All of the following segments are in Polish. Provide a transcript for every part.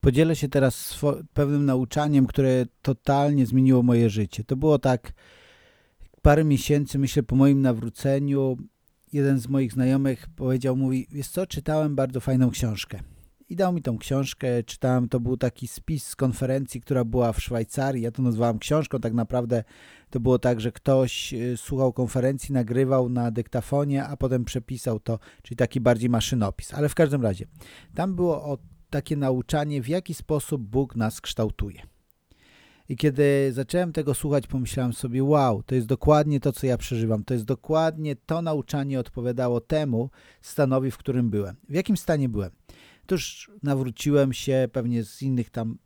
Podzielę się teraz pewnym nauczaniem, które totalnie zmieniło moje życie. To było tak parę miesięcy, myślę, po moim nawróceniu. Jeden z moich znajomych powiedział, mówi, wiesz co, czytałem bardzo fajną książkę. I dał mi tą książkę, czytałem, to był taki spis z konferencji, która była w Szwajcarii. Ja to nazwałem książką, tak naprawdę to było tak, że ktoś y, słuchał konferencji, nagrywał na dyktafonie, a potem przepisał to, czyli taki bardziej maszynopis. Ale w każdym razie, tam było o takie nauczanie, w jaki sposób Bóg nas kształtuje. I kiedy zacząłem tego słuchać, pomyślałem sobie, wow, to jest dokładnie to, co ja przeżywam. To jest dokładnie to nauczanie odpowiadało temu stanowi, w którym byłem. W jakim stanie byłem? Tuż nawróciłem się pewnie z innych tam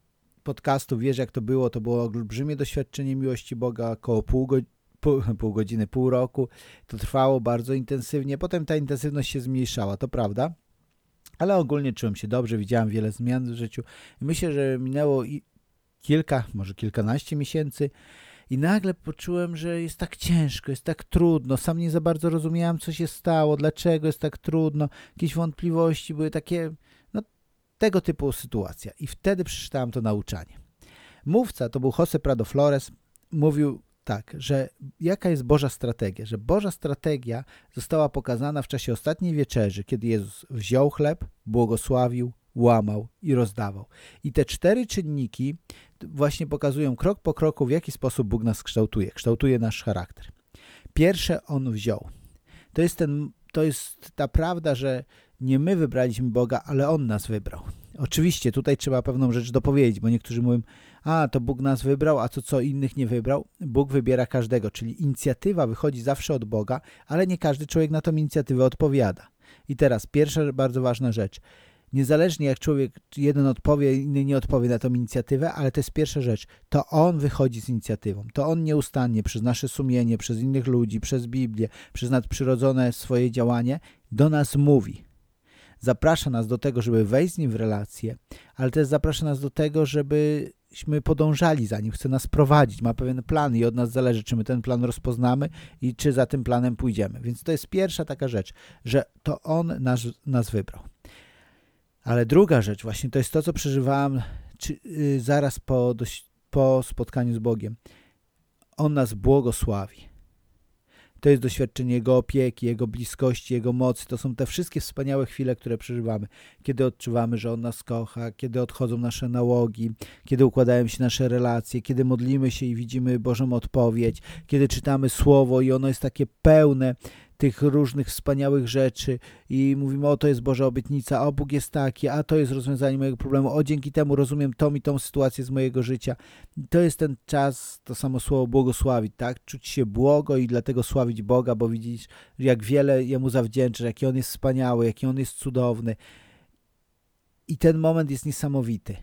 podcastów, wiesz jak to było, to było olbrzymie doświadczenie miłości Boga, około pół, go, pół, pół godziny, pół roku. To trwało bardzo intensywnie, potem ta intensywność się zmniejszała, to prawda, ale ogólnie czułem się dobrze, widziałem wiele zmian w życiu. Myślę, że minęło kilka, może kilkanaście miesięcy i nagle poczułem, że jest tak ciężko, jest tak trudno. Sam nie za bardzo rozumiałem, co się stało, dlaczego jest tak trudno. Jakieś wątpliwości były takie, no tego typu sytuacja. I wtedy przeczytałem to nauczanie. Mówca, to był Jose Prado Flores, mówił tak, że jaka jest Boża strategia? Że Boża strategia została pokazana w czasie ostatniej wieczerzy, kiedy Jezus wziął chleb, błogosławił, łamał i rozdawał. I te cztery czynniki właśnie pokazują krok po kroku, w jaki sposób Bóg nas kształtuje, kształtuje nasz charakter. Pierwsze On wziął. To jest, ten, to jest ta prawda, że nie my wybraliśmy Boga, ale On nas wybrał. Oczywiście tutaj trzeba pewną rzecz dopowiedzieć, bo niektórzy mówią, a to Bóg nas wybrał, a to co innych nie wybrał. Bóg wybiera każdego, czyli inicjatywa wychodzi zawsze od Boga, ale nie każdy człowiek na tą inicjatywę odpowiada. I teraz pierwsza bardzo ważna rzecz. Niezależnie jak człowiek jeden odpowie, inny nie odpowie na tą inicjatywę, ale to jest pierwsza rzecz. To on wychodzi z inicjatywą. To on nieustannie przez nasze sumienie, przez innych ludzi, przez Biblię, przez nadprzyrodzone swoje działanie do nas mówi zaprasza nas do tego, żeby wejść z nim w relację, ale też zaprasza nas do tego, żebyśmy podążali za nim, chce nas prowadzić, ma pewien plan i od nas zależy, czy my ten plan rozpoznamy i czy za tym planem pójdziemy. Więc to jest pierwsza taka rzecz, że to on nas, nas wybrał. Ale druga rzecz właśnie to jest to, co przeżywałem czy, yy, zaraz po, po spotkaniu z Bogiem. On nas błogosławi. To jest doświadczenie Jego opieki, Jego bliskości, Jego mocy. To są te wszystkie wspaniałe chwile, które przeżywamy. Kiedy odczuwamy, że On nas kocha, kiedy odchodzą nasze nałogi, kiedy układają się nasze relacje, kiedy modlimy się i widzimy Bożą odpowiedź, kiedy czytamy Słowo i ono jest takie pełne tych różnych wspaniałych rzeczy i mówimy, o to jest Boża obietnica, o Bóg jest taki, a to jest rozwiązanie mojego problemu, o dzięki temu rozumiem tą i tą sytuację z mojego życia. To jest ten czas, to samo słowo błogosławić, tak? Czuć się błogo i dlatego sławić Boga, bo widzisz, jak wiele Jemu zawdzięczasz, jaki On jest wspaniały, jaki On jest cudowny. I ten moment jest niesamowity.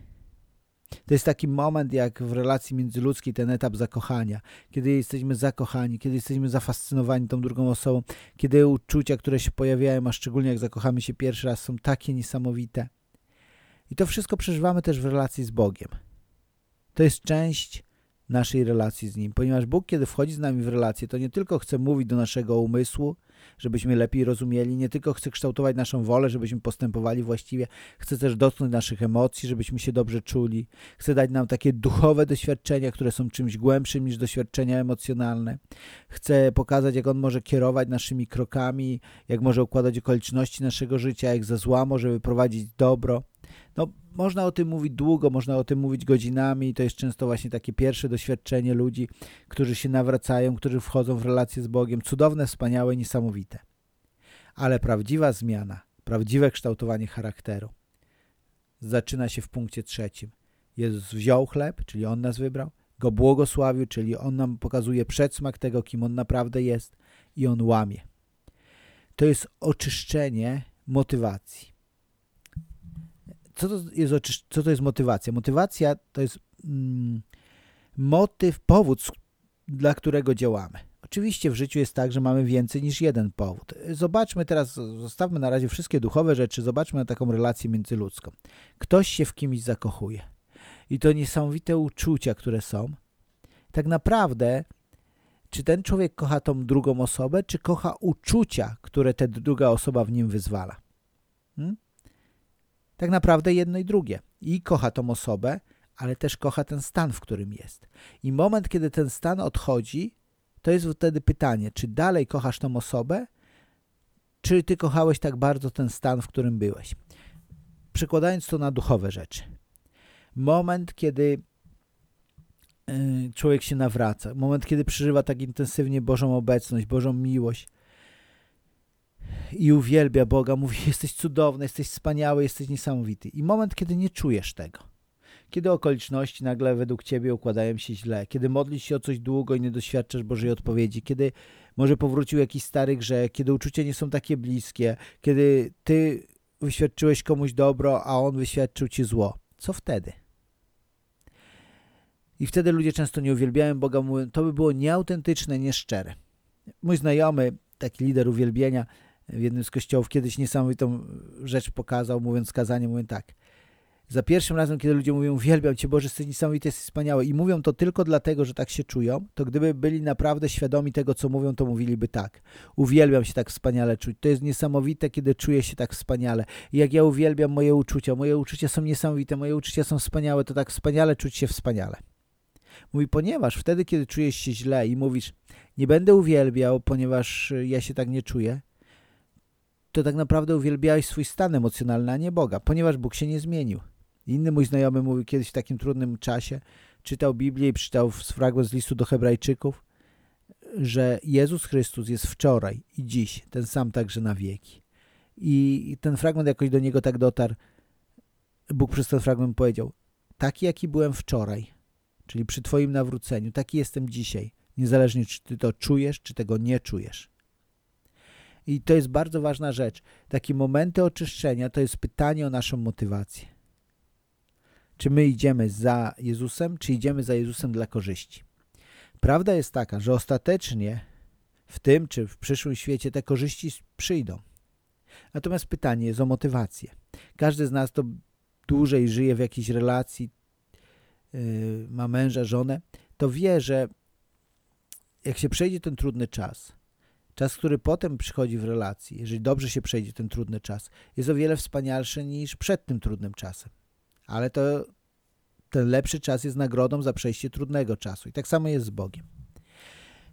To jest taki moment jak w relacji międzyludzkiej, ten etap zakochania, kiedy jesteśmy zakochani, kiedy jesteśmy zafascynowani tą drugą osobą, kiedy uczucia, które się pojawiają, a szczególnie jak zakochamy się pierwszy raz, są takie niesamowite. I to wszystko przeżywamy też w relacji z Bogiem. To jest część naszej relacji z Nim, ponieważ Bóg, kiedy wchodzi z nami w relację, to nie tylko chce mówić do naszego umysłu, żebyśmy lepiej rozumieli, nie tylko chce kształtować naszą wolę, żebyśmy postępowali właściwie, chce też dotknąć naszych emocji, żebyśmy się dobrze czuli, chce dać nam takie duchowe doświadczenia, które są czymś głębszym niż doświadczenia emocjonalne, chce pokazać, jak On może kierować naszymi krokami, jak może układać okoliczności naszego życia, jak ze zła może wyprowadzić dobro. No, można o tym mówić długo, można o tym mówić godzinami. To jest często właśnie takie pierwsze doświadczenie ludzi, którzy się nawracają, którzy wchodzą w relacje z Bogiem. Cudowne, wspaniałe, niesamowite. Ale prawdziwa zmiana, prawdziwe kształtowanie charakteru zaczyna się w punkcie trzecim. Jezus wziął chleb, czyli On nas wybrał, go błogosławił, czyli On nam pokazuje przedsmak tego, kim On naprawdę jest i On łamie. To jest oczyszczenie motywacji co to jest, co to jest motywacja? Motywacja to jest mm, motyw, powód, dla którego działamy. Oczywiście w życiu jest tak, że mamy więcej niż jeden powód. Zobaczmy teraz, zostawmy na razie wszystkie duchowe rzeczy, zobaczmy na taką relację międzyludzką. Ktoś się w kimś zakochuje i to niesamowite uczucia, które są. Tak naprawdę, czy ten człowiek kocha tą drugą osobę, czy kocha uczucia, które ta druga osoba w nim wyzwala? Tak naprawdę jedno i drugie. I kocha tą osobę, ale też kocha ten stan, w którym jest. I moment, kiedy ten stan odchodzi, to jest wtedy pytanie, czy dalej kochasz tą osobę, czy ty kochałeś tak bardzo ten stan, w którym byłeś. Przekładając to na duchowe rzeczy. Moment, kiedy y, człowiek się nawraca, moment, kiedy przeżywa tak intensywnie Bożą obecność, Bożą miłość i uwielbia Boga, mówi, jesteś cudowny, jesteś wspaniały, jesteś niesamowity. I moment, kiedy nie czujesz tego kiedy okoliczności nagle według Ciebie układają się źle, kiedy modlisz się o coś długo i nie doświadczasz Bożej odpowiedzi, kiedy może powrócił jakiś stary grzech, kiedy uczucia nie są takie bliskie, kiedy Ty wyświadczyłeś komuś dobro, a on wyświadczył Ci zło. Co wtedy? I wtedy ludzie często nie uwielbiają Boga, mówią, to by było nieautentyczne, nieszczere. Mój znajomy, taki lider uwielbienia w jednym z kościołów kiedyś niesamowitą rzecz pokazał, mówiąc kazanie, mówię tak – za pierwszym razem, kiedy ludzie mówią, uwielbiam Cię Boże, jesteś niesamowity, jesteś wspaniały i mówią to tylko dlatego, że tak się czują, to gdyby byli naprawdę świadomi tego, co mówią, to mówiliby tak. Uwielbiam się tak wspaniale czuć. To jest niesamowite, kiedy czuję się tak wspaniale. I jak ja uwielbiam moje uczucia, moje uczucia są niesamowite, moje uczucia są wspaniałe, to tak wspaniale czuć się wspaniale. Mówi, ponieważ wtedy, kiedy czujesz się źle i mówisz, nie będę uwielbiał, ponieważ ja się tak nie czuję, to tak naprawdę uwielbiałeś swój stan emocjonalny, a nie Boga, ponieważ Bóg się nie zmienił. Inny mój znajomy mówił kiedyś w takim trudnym czasie, czytał Biblię i przeczytał fragment z listu do hebrajczyków, że Jezus Chrystus jest wczoraj i dziś, ten sam także na wieki. I ten fragment jakoś do niego tak dotarł. Bóg przez ten fragment powiedział, taki jaki byłem wczoraj, czyli przy Twoim nawróceniu, taki jestem dzisiaj, niezależnie czy Ty to czujesz, czy tego nie czujesz. I to jest bardzo ważna rzecz. Takie momenty oczyszczenia to jest pytanie o naszą motywację. Czy my idziemy za Jezusem, czy idziemy za Jezusem dla korzyści? Prawda jest taka, że ostatecznie w tym czy w przyszłym świecie te korzyści przyjdą. Natomiast pytanie jest o motywację. Każdy z nas to dłużej żyje w jakiejś relacji, yy, ma męża, żonę, to wie, że jak się przejdzie ten trudny czas, czas, który potem przychodzi w relacji, jeżeli dobrze się przejdzie ten trudny czas, jest o wiele wspanialszy niż przed tym trudnym czasem ale to ten lepszy czas jest nagrodą za przejście trudnego czasu. I tak samo jest z Bogiem.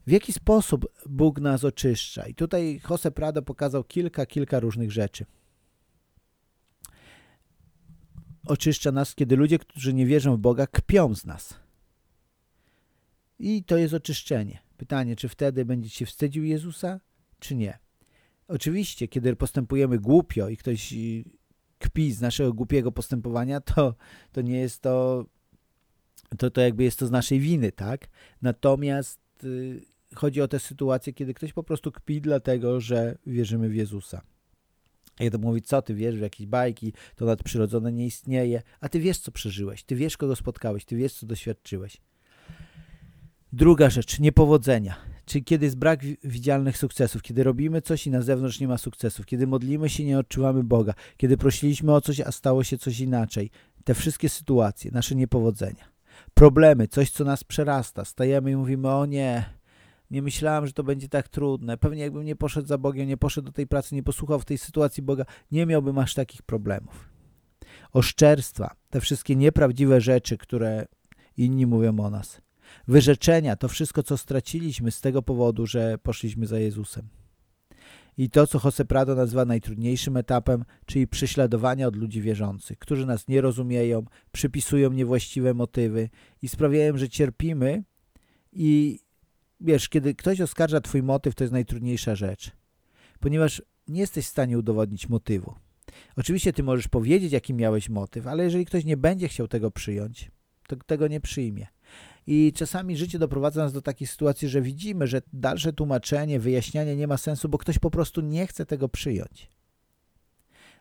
W jaki sposób Bóg nas oczyszcza? I tutaj Jose Prado pokazał kilka, kilka różnych rzeczy. Oczyszcza nas, kiedy ludzie, którzy nie wierzą w Boga, kpią z nas. I to jest oczyszczenie. Pytanie, czy wtedy będzie się wstydził Jezusa, czy nie? Oczywiście, kiedy postępujemy głupio i ktoś kpi z naszego głupiego postępowania, to, to nie jest to, to, to jakby jest to z naszej winy, tak? Natomiast y, chodzi o tę sytuację, kiedy ktoś po prostu kpi dlatego, że wierzymy w Jezusa. Jak to mówi, co ty wiesz w jakieś bajki, to nadprzyrodzone nie istnieje, a ty wiesz, co przeżyłeś, ty wiesz, kogo spotkałeś, ty wiesz, co doświadczyłeś. Druga rzecz, niepowodzenia. Czyli kiedy jest brak widzialnych sukcesów, kiedy robimy coś i na zewnątrz nie ma sukcesów, kiedy modlimy się nie odczuwamy Boga, kiedy prosiliśmy o coś, a stało się coś inaczej. Te wszystkie sytuacje, nasze niepowodzenia. Problemy, coś, co nas przerasta. Stajemy i mówimy, o nie, nie myślałem, że to będzie tak trudne. Pewnie jakbym nie poszedł za Bogiem, nie poszedł do tej pracy, nie posłuchał w tej sytuacji Boga, nie miałbym aż takich problemów. Oszczerstwa, te wszystkie nieprawdziwe rzeczy, które inni mówią o nas wyrzeczenia, to wszystko, co straciliśmy z tego powodu, że poszliśmy za Jezusem. I to, co Jose Prado nazywa najtrudniejszym etapem, czyli prześladowania od ludzi wierzących, którzy nas nie rozumieją, przypisują niewłaściwe motywy i sprawiają, że cierpimy i wiesz, kiedy ktoś oskarża twój motyw, to jest najtrudniejsza rzecz, ponieważ nie jesteś w stanie udowodnić motywu. Oczywiście ty możesz powiedzieć, jaki miałeś motyw, ale jeżeli ktoś nie będzie chciał tego przyjąć, to tego nie przyjmie. I czasami życie doprowadza nas do takiej sytuacji, że widzimy, że dalsze tłumaczenie, wyjaśnianie nie ma sensu, bo ktoś po prostu nie chce tego przyjąć.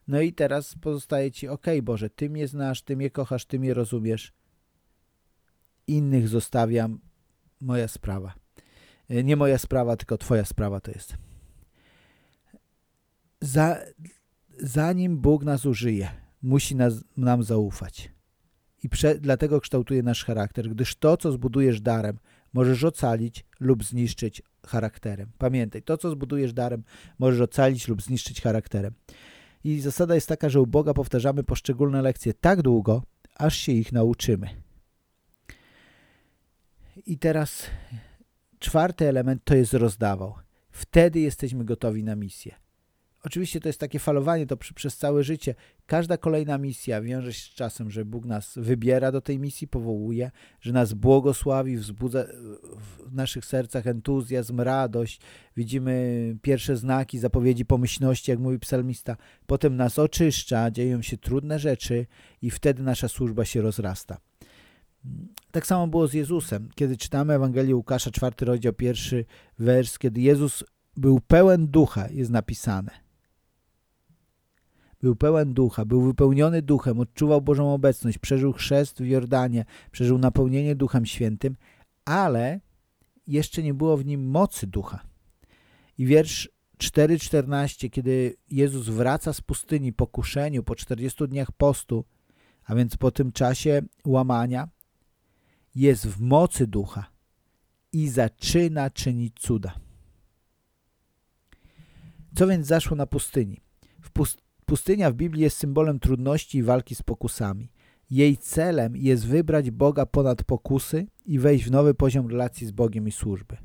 No i teraz pozostaje ci, ok, Boże, Ty mnie znasz, Ty mnie kochasz, Ty mnie rozumiesz. Innych zostawiam, moja sprawa. E, nie moja sprawa, tylko Twoja sprawa to jest. Za, zanim Bóg nas użyje, musi nas, nam zaufać i dlatego kształtuje nasz charakter, gdyż to, co zbudujesz darem, możesz ocalić lub zniszczyć charakterem. Pamiętaj, to, co zbudujesz darem, możesz ocalić lub zniszczyć charakterem. I zasada jest taka, że u Boga powtarzamy poszczególne lekcje tak długo, aż się ich nauczymy. I teraz czwarty element to jest rozdawał. Wtedy jesteśmy gotowi na misję. Oczywiście to jest takie falowanie to przy, przez całe życie. Każda kolejna misja wiąże się z czasem, że Bóg nas wybiera do tej misji, powołuje, że nas błogosławi, wzbudza w naszych sercach entuzjazm, radość. Widzimy pierwsze znaki, zapowiedzi pomyślności, jak mówi psalmista. Potem nas oczyszcza, dzieją się trudne rzeczy i wtedy nasza służba się rozrasta. Tak samo było z Jezusem. Kiedy czytamy Ewangelię Łukasza, czwarty rozdział, pierwszy wers, kiedy Jezus był pełen ducha, jest napisane był pełen ducha, był wypełniony duchem, odczuwał Bożą obecność, przeżył chrzest w Jordanie, przeżył napełnienie Duchem Świętym, ale jeszcze nie było w nim mocy ducha. I wiersz 4,14, kiedy Jezus wraca z pustyni po kuszeniu, po 40 dniach postu, a więc po tym czasie łamania, jest w mocy ducha i zaczyna czynić cuda. Co więc zaszło na pustyni? W, pust Pustynia w Biblii jest symbolem trudności i walki z pokusami. Jej celem jest wybrać Boga ponad pokusy i wejść w nowy poziom relacji z Bogiem i służby.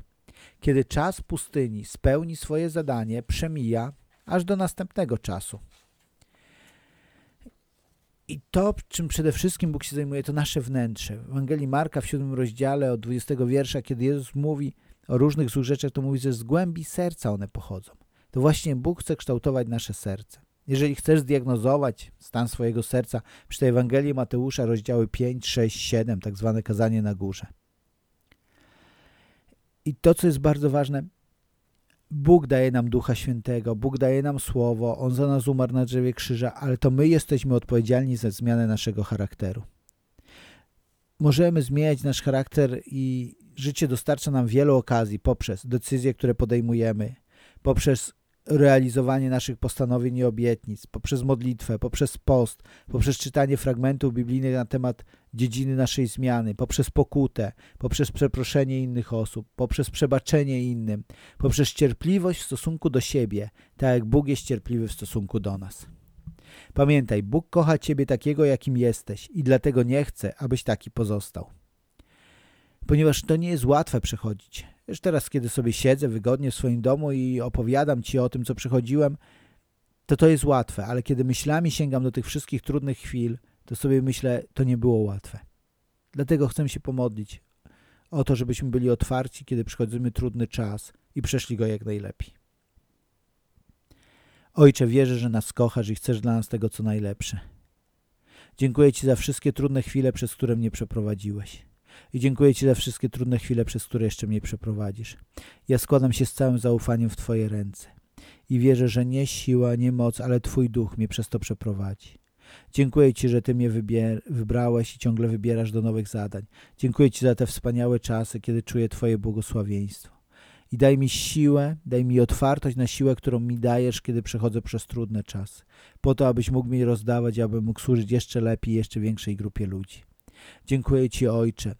Kiedy czas pustyni spełni swoje zadanie, przemija aż do następnego czasu. I to, czym przede wszystkim Bóg się zajmuje, to nasze wnętrze. W Ewangelii Marka w siódmym rozdziale od 20 wiersza, kiedy Jezus mówi o różnych złych rzeczach, to mówi, że z głębi serca one pochodzą. To właśnie Bóg chce kształtować nasze serce. Jeżeli chcesz zdiagnozować stan swojego serca, przy Ewangelii Mateusza, rozdziały 5, 6, 7, tak zwane kazanie na górze. I to, co jest bardzo ważne, Bóg daje nam Ducha Świętego, Bóg daje nam Słowo, On za nas umarł na drzewie krzyża, ale to my jesteśmy odpowiedzialni za zmianę naszego charakteru. Możemy zmieniać nasz charakter i życie dostarcza nam wielu okazji poprzez decyzje, które podejmujemy, poprzez realizowanie naszych postanowień i obietnic, poprzez modlitwę, poprzez post, poprzez czytanie fragmentów biblijnych na temat dziedziny naszej zmiany, poprzez pokutę, poprzez przeproszenie innych osób, poprzez przebaczenie innym, poprzez cierpliwość w stosunku do siebie, tak jak Bóg jest cierpliwy w stosunku do nas. Pamiętaj, Bóg kocha Ciebie takiego, jakim jesteś i dlatego nie chce, abyś taki pozostał. Ponieważ to nie jest łatwe przechodzić już teraz, kiedy sobie siedzę wygodnie w swoim domu i opowiadam Ci o tym, co przechodziłem, to to jest łatwe, ale kiedy myślami sięgam do tych wszystkich trudnych chwil, to sobie myślę, to nie było łatwe. Dlatego chcę się pomodlić o to, żebyśmy byli otwarci, kiedy przychodzimy trudny czas i przeszli go jak najlepiej. Ojcze, wierzę, że nas kochasz i chcesz dla nas tego, co najlepsze. Dziękuję Ci za wszystkie trudne chwile, przez które mnie przeprowadziłeś i dziękuję Ci za wszystkie trudne chwile, przez które jeszcze mnie przeprowadzisz. Ja składam się z całym zaufaniem w Twoje ręce i wierzę, że nie siła, nie moc, ale Twój duch mnie przez to przeprowadzi. Dziękuję Ci, że Ty mnie wybrałeś i ciągle wybierasz do nowych zadań. Dziękuję Ci za te wspaniałe czasy, kiedy czuję Twoje błogosławieństwo. I daj mi siłę, daj mi otwartość na siłę, którą mi dajesz, kiedy przechodzę przez trudne czasy. Po to, abyś mógł mi rozdawać, abym mógł służyć jeszcze lepiej, jeszcze większej grupie ludzi. Dziękuję Ci, Ojcze,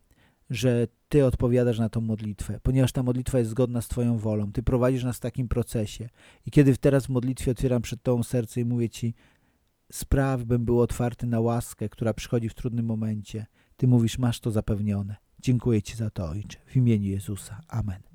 że Ty odpowiadasz na tą modlitwę, ponieważ ta modlitwa jest zgodna z Twoją wolą. Ty prowadzisz nas w takim procesie. I kiedy teraz w modlitwie otwieram przed Tobą serce i mówię Ci, spraw, bym był otwarty na łaskę, która przychodzi w trudnym momencie. Ty mówisz, masz to zapewnione. Dziękuję Ci za to, Ojcze. W imieniu Jezusa. Amen.